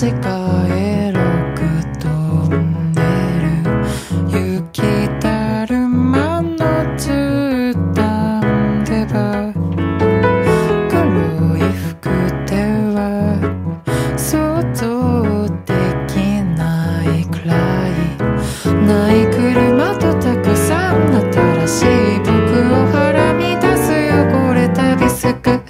世界へロトンネル雪だるまの絨毯では黒い服では想像できないくらい。ない車とたくさん新しい僕をはらみ出す汚れたビスク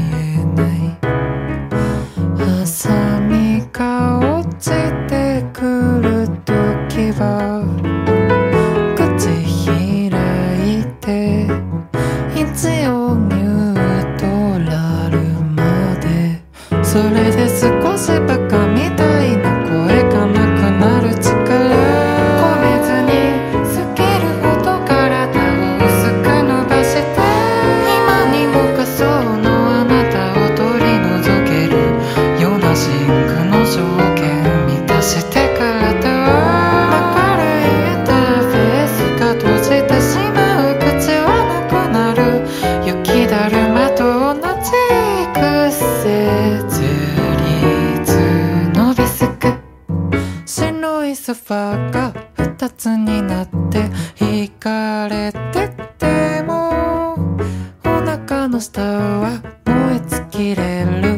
それで少しばかりファーが二つになって惹かれてても。お腹の下は燃え尽きれる。